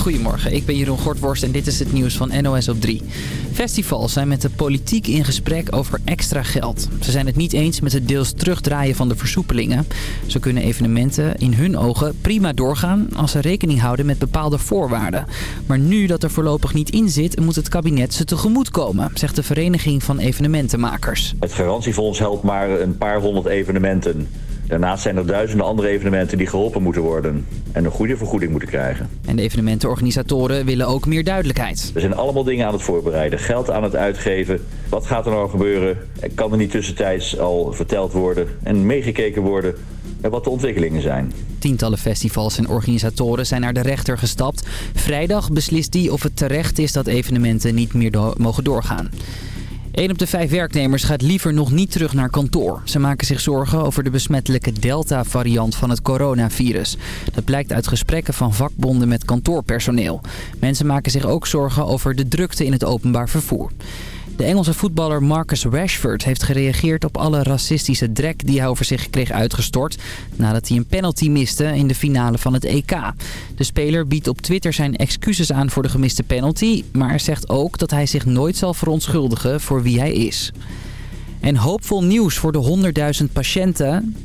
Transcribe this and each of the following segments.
Goedemorgen, ik ben Jeroen Gortworst en dit is het nieuws van NOS op 3. Festivals zijn met de politiek in gesprek over extra geld. Ze zijn het niet eens met het deels terugdraaien van de versoepelingen. Zo kunnen evenementen in hun ogen prima doorgaan als ze rekening houden met bepaalde voorwaarden. Maar nu dat er voorlopig niet in zit, moet het kabinet ze tegemoet komen, zegt de Vereniging van Evenementenmakers. Het garantiefonds helpt maar een paar honderd evenementen. Daarnaast zijn er duizenden andere evenementen die geholpen moeten worden en een goede vergoeding moeten krijgen. En de evenementenorganisatoren willen ook meer duidelijkheid. Er zijn allemaal dingen aan het voorbereiden, geld aan het uitgeven. Wat gaat er nou gebeuren? Kan er niet tussentijds al verteld worden en meegekeken worden wat de ontwikkelingen zijn? Tientallen festivals en organisatoren zijn naar de rechter gestapt. Vrijdag beslist die of het terecht is dat evenementen niet meer mogen doorgaan. 1 op de vijf werknemers gaat liever nog niet terug naar kantoor. Ze maken zich zorgen over de besmettelijke Delta-variant van het coronavirus. Dat blijkt uit gesprekken van vakbonden met kantoorpersoneel. Mensen maken zich ook zorgen over de drukte in het openbaar vervoer. De Engelse voetballer Marcus Rashford heeft gereageerd op alle racistische drek die hij over zich kreeg uitgestort nadat hij een penalty miste in de finale van het EK. De speler biedt op Twitter zijn excuses aan voor de gemiste penalty, maar zegt ook dat hij zich nooit zal verontschuldigen voor wie hij is. En hoopvol nieuws voor de 100.000 patiënten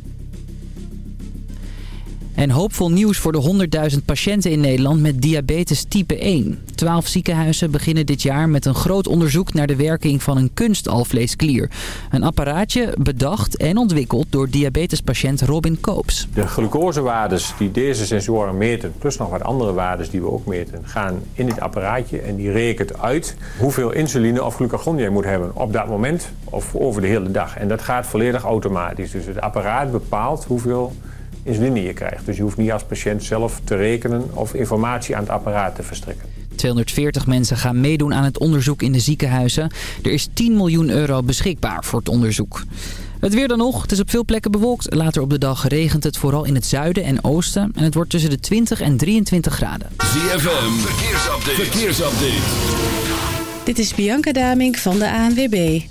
en hoopvol nieuws voor de 100.000 patiënten in Nederland met diabetes type 1. Twaalf ziekenhuizen beginnen dit jaar met een groot onderzoek naar de werking van een kunstalvleesklier. Een apparaatje bedacht en ontwikkeld door diabetespatiënt Robin Koops. De glucosewaardes die deze sensoren meten, plus nog wat andere waarden die we ook meten, gaan in dit apparaatje en die rekent uit hoeveel insuline of glucagon jij moet hebben op dat moment of over de hele dag. En dat gaat volledig automatisch. Dus het apparaat bepaalt hoeveel insuline je krijgt. Dus je hoeft niet als patiënt zelf te rekenen of informatie aan het apparaat te verstrekken. 240 mensen gaan meedoen aan het onderzoek in de ziekenhuizen. Er is 10 miljoen euro beschikbaar voor het onderzoek. Het weer dan nog. Het is op veel plekken bewolkt. Later op de dag regent het vooral in het zuiden en oosten. En het wordt tussen de 20 en 23 graden. ZFM, verkeersupdate. verkeersupdate. Dit is Bianca Damink van de ANWB.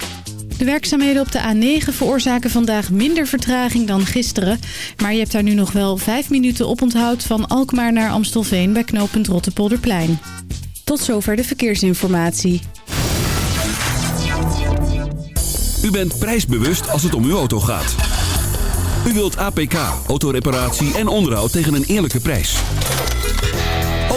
De werkzaamheden op de A9 veroorzaken vandaag minder vertraging dan gisteren. Maar je hebt daar nu nog wel 5 minuten op onthoud van Alkmaar naar Amstelveen bij knooppunt Rottepolderplein. Tot zover de verkeersinformatie. U bent prijsbewust als het om uw auto gaat. U wilt APK, autoreparatie en onderhoud tegen een eerlijke prijs.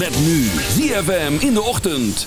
Met nu ZFM in de ochtend.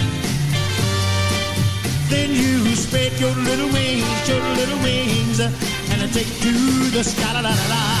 Then you spread your little wings, your little wings, and I take to the sky. La, la, la, la.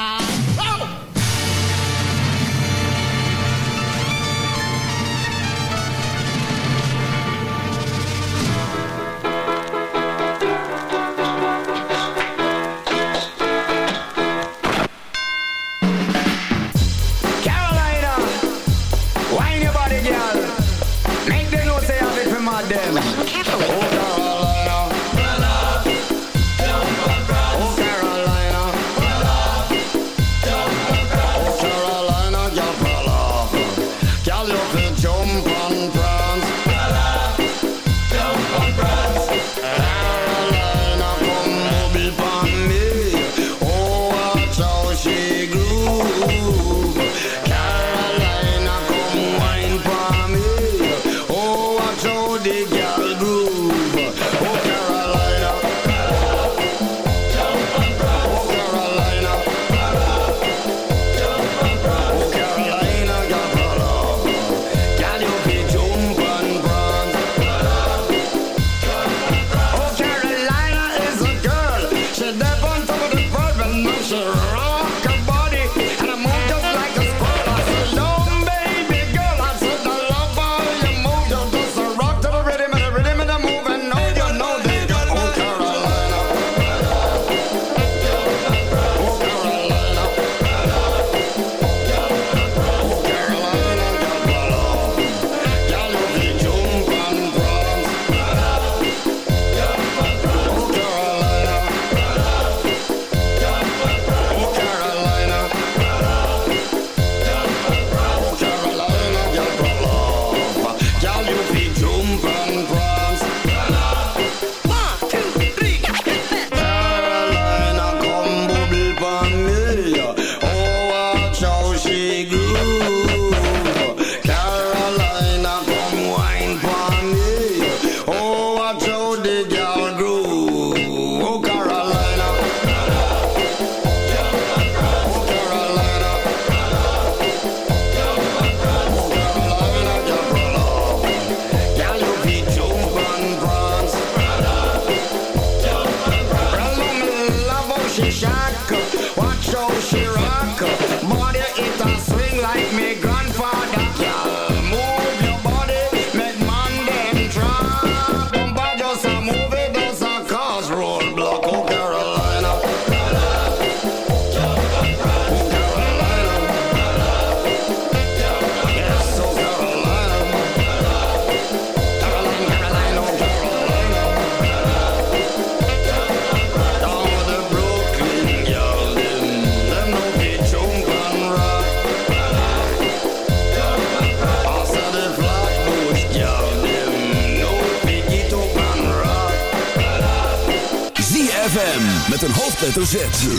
Hoofdletter.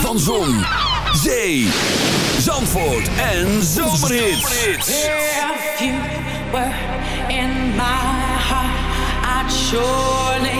Van Zon, Zee, Zandvoort en Zomerhits. If you were in my heart, I'd surely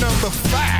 Number five.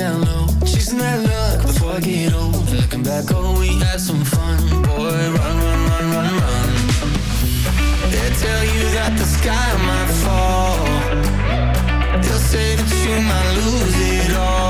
down low. Chasing that luck before I get old. Looking back, oh, we had some fun. Boy, run, run, run, run, run. They tell you that the sky might fall. They'll say that you might lose it all.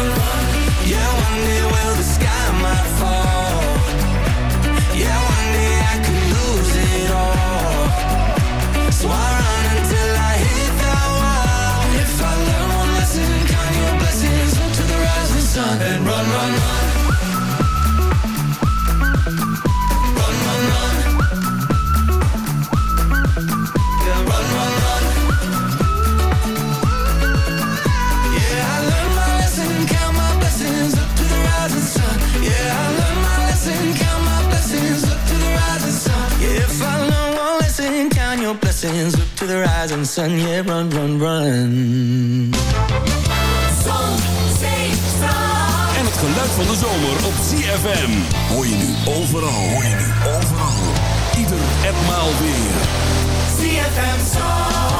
rising sun, yeah, run, run, run. Zon, zee, zon. En het geluid van de zomer op ZFM. Hoor je nu overal, hoor je nu overal. Ieder etmaal weer. ZFM Zon.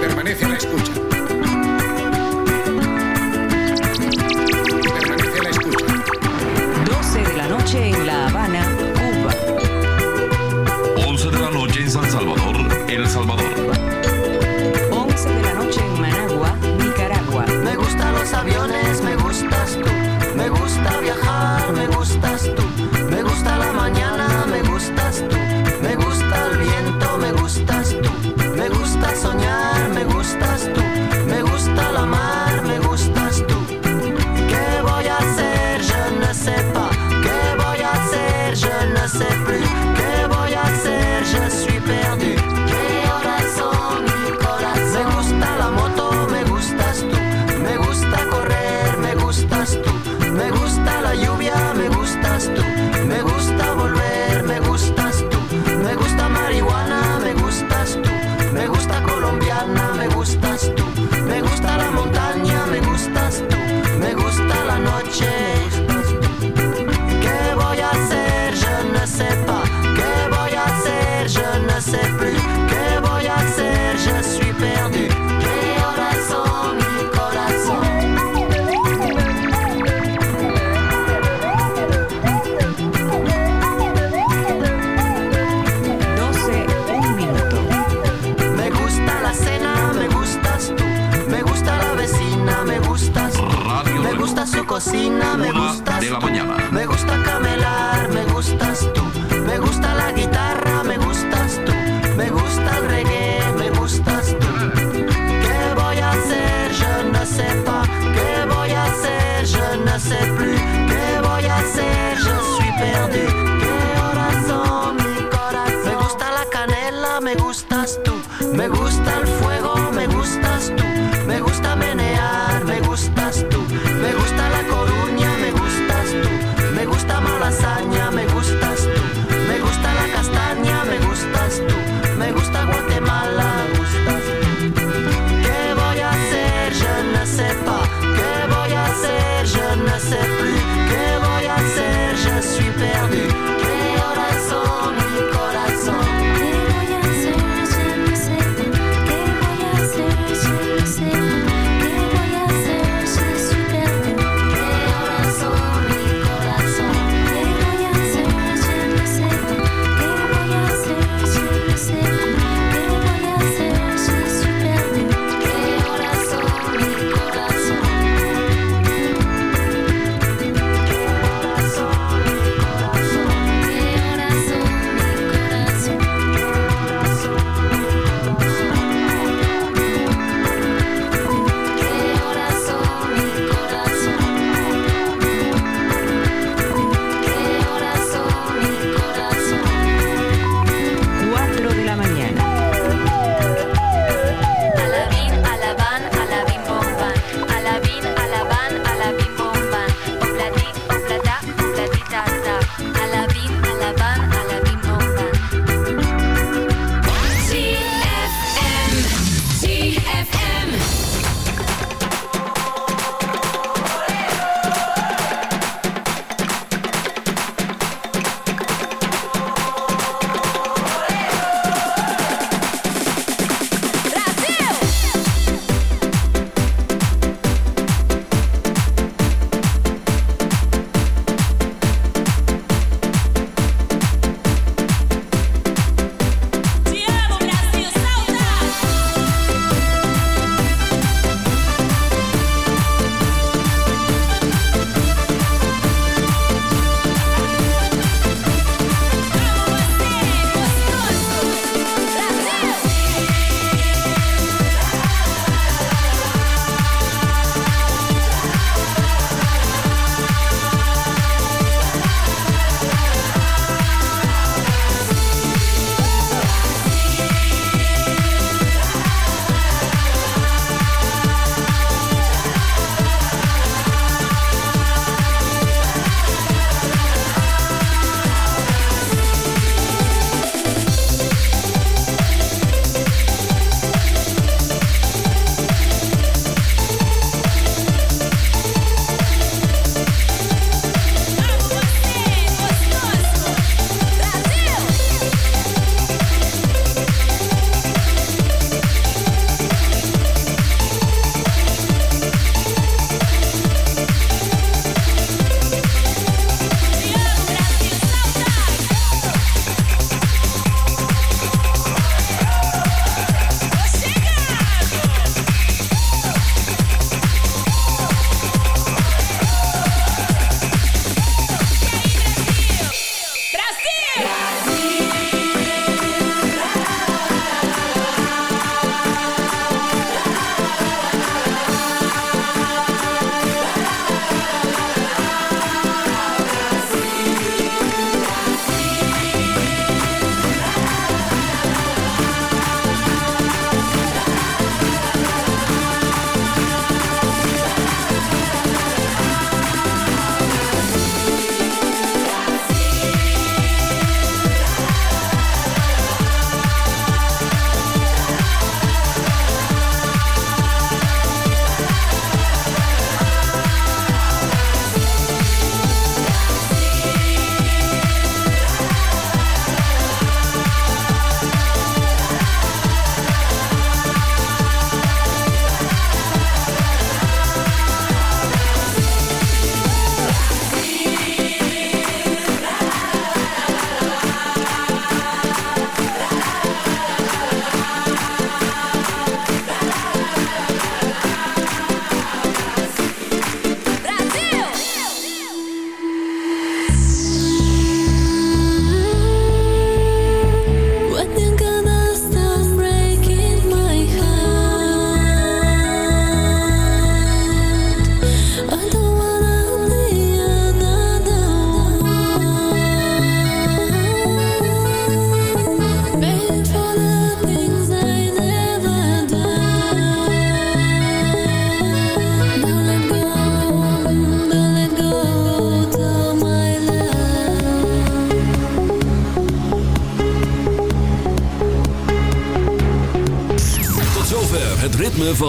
Permanece a la escucha. Permanece a la escucha. 12 de la noche en La Habana, Cuba. 11 de la noche en San Salvador, El Salvador. soñar. Me gusta